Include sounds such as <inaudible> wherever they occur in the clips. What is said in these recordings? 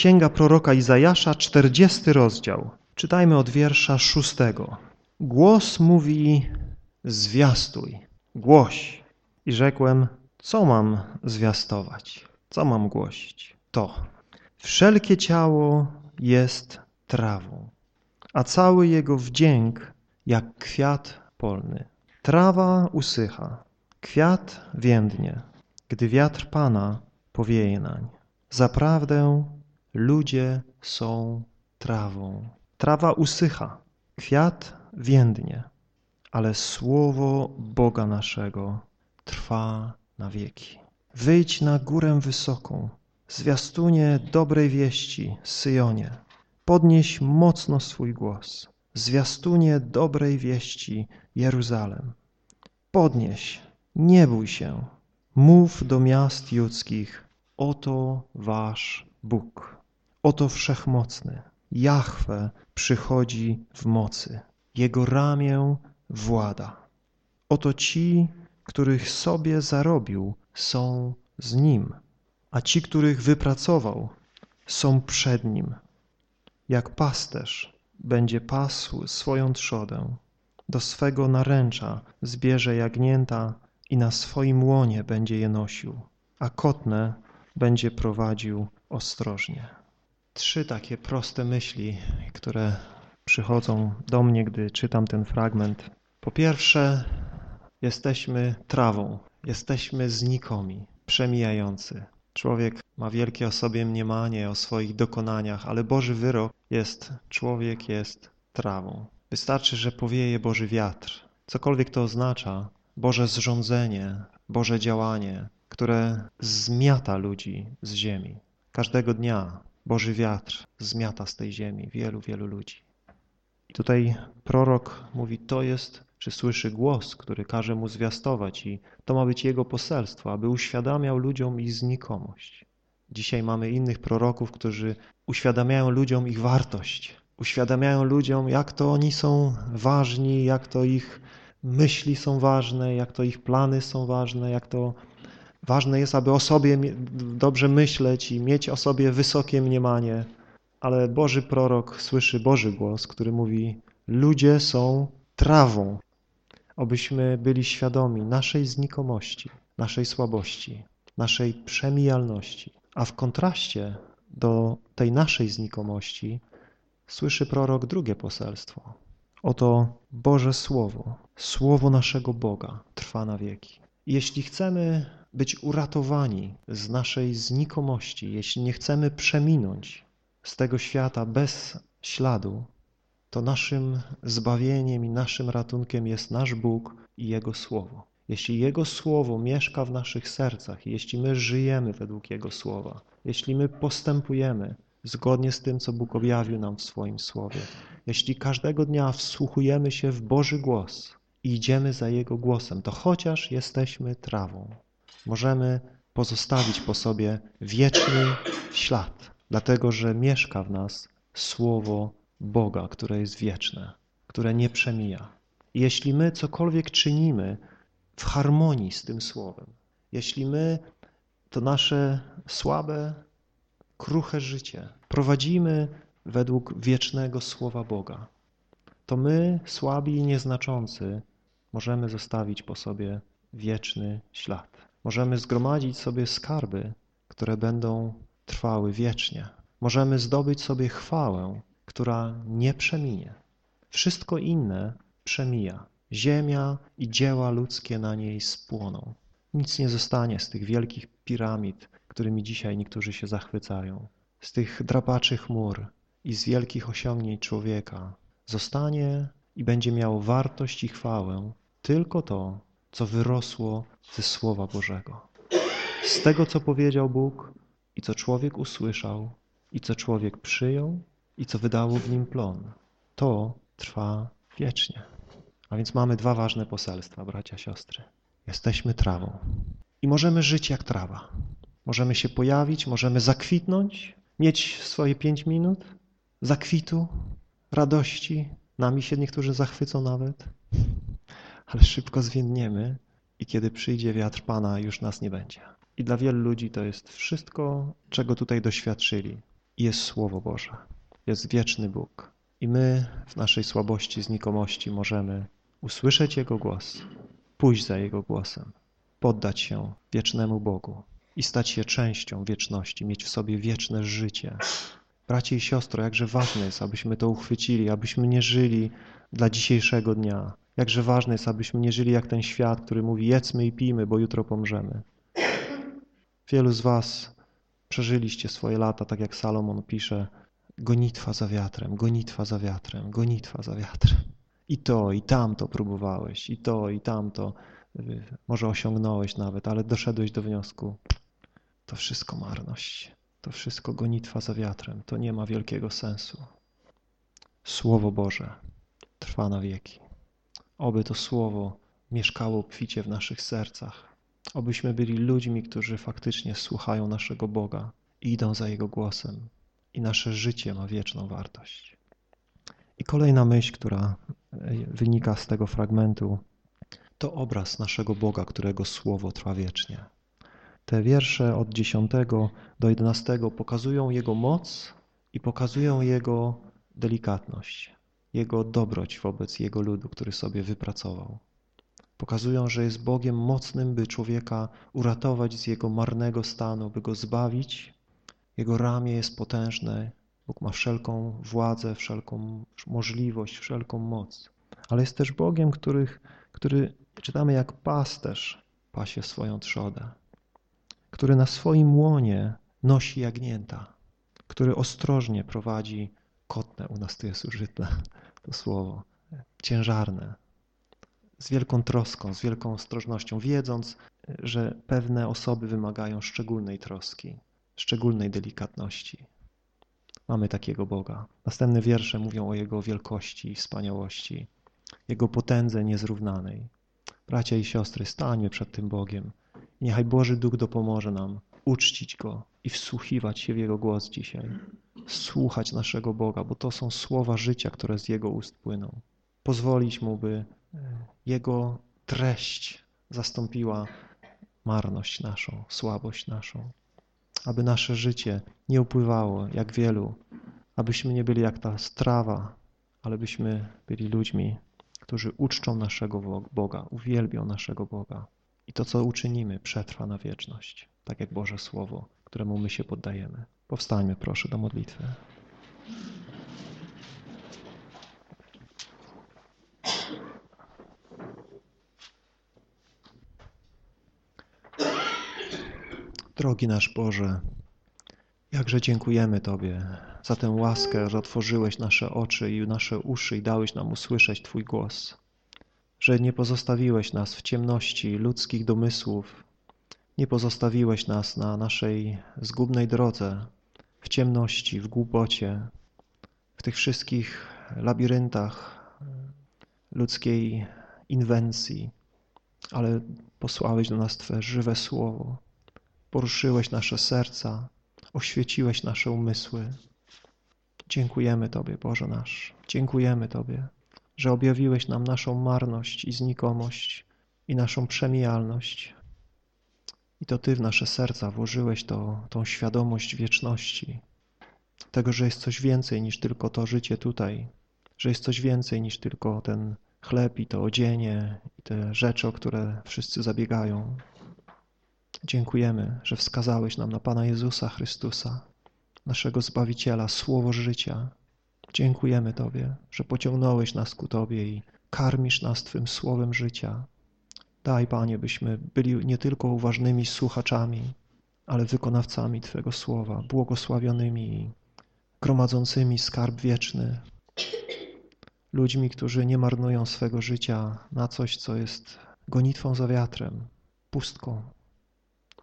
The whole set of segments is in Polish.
Księga proroka Izajasza, 40 rozdział. Czytajmy od wiersza szóstego. Głos mówi, zwiastuj, głoś. I rzekłem, co mam zwiastować? Co mam głosić? To. Wszelkie ciało jest trawą, a cały jego wdzięk jak kwiat polny. Trawa usycha, kwiat więdnie, gdy wiatr Pana powieje nań. Zaprawdę ludzie są trawą. Trawa usycha, kwiat więdnie, ale słowo Boga naszego trwa na wieki. Wyjdź na górę wysoką, zwiastunie dobrej wieści, Syjonie. Podnieś mocno swój głos, zwiastunie dobrej wieści, Jeruzalem. Podnieś, nie bój się, mów do miast judzkich, oto wasz Bóg, oto wszechmocny, Jahwe przychodzi w mocy, Jego ramię włada. Oto ci, których sobie zarobił, są z Nim, a ci, których wypracował, są przed Nim. Jak pasterz będzie pasł swoją trzodę, do swego naręcza zbierze jagnięta i na swoim łonie będzie je nosił, a kotne będzie prowadził ostrożnie. Trzy takie proste myśli, które przychodzą do mnie, gdy czytam ten fragment. Po pierwsze, jesteśmy trawą, jesteśmy znikomi, przemijający. Człowiek ma wielkie o sobie mniemanie, o swoich dokonaniach, ale Boży wyrok jest, człowiek jest trawą. Wystarczy, że powieje Boży wiatr. Cokolwiek to oznacza, Boże zrządzenie, Boże działanie, które zmiata ludzi z ziemi. Każdego dnia Boży wiatr zmiata z tej ziemi wielu, wielu ludzi. I tutaj prorok mówi, to jest, czy słyszy głos, który każe mu zwiastować i to ma być jego poselstwo, aby uświadamiał ludziom ich znikomość. Dzisiaj mamy innych proroków, którzy uświadamiają ludziom ich wartość, uświadamiają ludziom, jak to oni są ważni, jak to ich myśli są ważne, jak to ich plany są ważne, jak to ważne jest, aby o sobie dobrze myśleć i mieć o sobie wysokie mniemanie. Ale Boży prorok słyszy Boży głos, który mówi ludzie są trawą, abyśmy byli świadomi naszej znikomości, naszej słabości, naszej przemijalności. A w kontraście do tej naszej znikomości słyszy prorok drugie poselstwo. Oto Boże Słowo, Słowo naszego Boga trwa na wieki. Jeśli chcemy być uratowani z naszej znikomości, jeśli nie chcemy przeminąć z tego świata bez śladu, to naszym zbawieniem i naszym ratunkiem jest nasz Bóg i Jego Słowo. Jeśli Jego Słowo mieszka w naszych sercach, jeśli my żyjemy według Jego Słowa, jeśli my postępujemy zgodnie z tym, co Bóg objawił nam w swoim Słowie, jeśli każdego dnia wsłuchujemy się w Boży głos i idziemy za Jego głosem, to chociaż jesteśmy trawą, możemy pozostawić po sobie wieczny ślad, dlatego że mieszka w nas Słowo Boga, które jest wieczne, które nie przemija. I jeśli my cokolwiek czynimy w harmonii z tym Słowem, jeśli my to nasze słabe, kruche życie prowadzimy według wiecznego Słowa Boga, to my, słabi i nieznaczący, możemy zostawić po sobie wieczny ślad. Możemy zgromadzić sobie skarby, które będą trwały wiecznie. Możemy zdobyć sobie chwałę, która nie przeminie. Wszystko inne przemija. Ziemia i dzieła ludzkie na niej spłoną. Nic nie zostanie z tych wielkich piramid, którymi dzisiaj niektórzy się zachwycają, z tych drapaczy chmur i z wielkich osiągnięć człowieka. Zostanie i będzie miało wartość i chwałę tylko to, co wyrosło ze Słowa Bożego. Z tego, co powiedział Bóg i co człowiek usłyszał i co człowiek przyjął i co wydało w nim plon. To trwa wiecznie. A więc mamy dwa ważne poselstwa, bracia, siostry. Jesteśmy trawą i możemy żyć jak trawa. Możemy się pojawić, możemy zakwitnąć, mieć swoje pięć minut zakwitu, radości. Nami się niektórzy zachwycą nawet, ale szybko zwiędniemy i kiedy przyjdzie wiatr Pana, już nas nie będzie. I dla wielu ludzi to jest wszystko, czego tutaj doświadczyli. jest Słowo Boże. Jest wieczny Bóg. I my w naszej słabości, znikomości możemy usłyszeć Jego głos, pójść za Jego głosem, poddać się wiecznemu Bogu i stać się częścią wieczności, mieć w sobie wieczne życie. Bracie i siostro, jakże ważne jest, abyśmy to uchwycili, abyśmy nie żyli dla dzisiejszego dnia. Jakże ważne jest, abyśmy nie żyli jak ten świat, który mówi jedzmy i pijmy, bo jutro pomrzemy. Wielu z was przeżyliście swoje lata, tak jak Salomon pisze, gonitwa za wiatrem, gonitwa za wiatrem, gonitwa za wiatrem. I to, i tamto próbowałeś, i to, i tamto może osiągnąłeś nawet, ale doszedłeś do wniosku, to wszystko marność, to wszystko gonitwa za wiatrem, to nie ma wielkiego sensu. Słowo Boże trwa na wieki. Oby to Słowo mieszkało obficie w naszych sercach. Obyśmy byli ludźmi, którzy faktycznie słuchają naszego Boga i idą za Jego głosem. I nasze życie ma wieczną wartość. I kolejna myśl, która e, wynika z tego fragmentu, to obraz naszego Boga, którego Słowo trwa wiecznie. Te wiersze od 10 do 11 pokazują Jego moc i pokazują Jego delikatność, Jego dobroć wobec Jego ludu, który sobie wypracował. Pokazują, że jest Bogiem mocnym, by człowieka uratować z jego marnego stanu, by go zbawić. Jego ramię jest potężne. Bóg ma wszelką władzę, wszelką możliwość, wszelką moc. Ale jest też Bogiem, których, który czytamy jak pasterz pasie swoją trzodę, który na swoim łonie nosi jagnięta, który ostrożnie prowadzi kotne, u nas to jest użyte <laughs> to słowo, ciężarne, z wielką troską, z wielką ostrożnością, wiedząc, że pewne osoby wymagają szczególnej troski, szczególnej delikatności. Mamy takiego Boga. Następne wiersze mówią o Jego wielkości i wspaniałości, Jego potędze niezrównanej. Bracia i siostry, stańmy przed tym Bogiem. Niechaj Boży Duch dopomoże nam uczcić Go i wsłuchiwać się w Jego głos dzisiaj. Słuchać naszego Boga, bo to są słowa życia, które z Jego ust płyną. Pozwolić Mu, by jego treść zastąpiła marność naszą, słabość naszą. Aby nasze życie nie upływało jak wielu, abyśmy nie byli jak ta strawa, ale byśmy byli ludźmi, którzy uczczą naszego Boga, uwielbią naszego Boga. I to, co uczynimy, przetrwa na wieczność, tak jak Boże Słowo, któremu my się poddajemy. Powstańmy proszę do modlitwy. Drogi nasz Boże, jakże dziękujemy Tobie za tę łaskę, że otworzyłeś nasze oczy i nasze uszy i dałeś nam usłyszeć Twój głos, że nie pozostawiłeś nas w ciemności ludzkich domysłów, nie pozostawiłeś nas na naszej zgubnej drodze, w ciemności, w głupocie, w tych wszystkich labiryntach ludzkiej inwencji, ale posłałeś do nas Twe żywe Słowo, poruszyłeś nasze serca, oświeciłeś nasze umysły. Dziękujemy Tobie, Boże nasz. Dziękujemy Tobie, że objawiłeś nam naszą marność i znikomość i naszą przemijalność. I to Ty w nasze serca włożyłeś to, tą świadomość wieczności, tego, że jest coś więcej niż tylko to życie tutaj, że jest coś więcej niż tylko ten chleb i to odzienie i te rzeczy, o które wszyscy zabiegają. Dziękujemy, że wskazałeś nam na Pana Jezusa Chrystusa, naszego Zbawiciela, Słowo życia. Dziękujemy Tobie, że pociągnąłeś nas ku Tobie i karmisz nas Twym Słowem życia. Daj, Panie, byśmy byli nie tylko uważnymi słuchaczami, ale wykonawcami Twego Słowa, błogosławionymi gromadzącymi skarb wieczny, ludźmi, którzy nie marnują swego życia na coś, co jest gonitwą za wiatrem, pustką,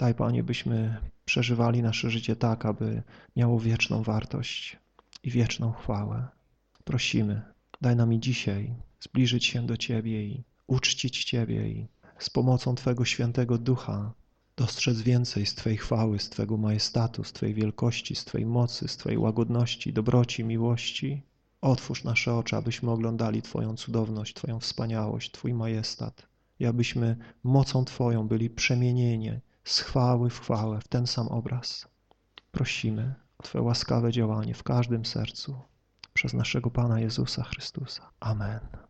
Daj, Panie, byśmy przeżywali nasze życie tak, aby miało wieczną wartość i wieczną chwałę. Prosimy, daj nam i dzisiaj zbliżyć się do Ciebie i uczcić Ciebie i z pomocą Twego świętego ducha dostrzec więcej z Twojej chwały, z Twego majestatu, z Twojej wielkości, z Twojej mocy, z Twojej łagodności, dobroci, miłości. Otwórz nasze oczy, abyśmy oglądali Twoją cudowność, Twoją wspaniałość, Twój majestat i abyśmy mocą Twoją byli przemienieni z chwały w chwałę, w ten sam obraz. Prosimy, o Twoje łaskawe działanie w każdym sercu przez naszego Pana Jezusa Chrystusa. Amen.